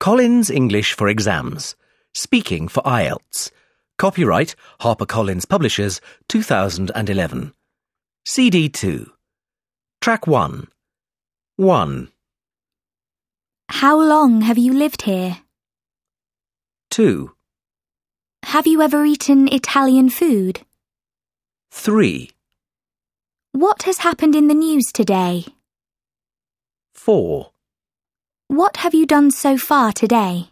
Collins English for Exams. Speaking for IELTS. Copyright HarperCollins Publishers 2011. CD 2. Track 1. 1, How long have you lived here? 2, Have you ever eaten Italian food? 3, What has happened in the news today? 4. What have you done so far today?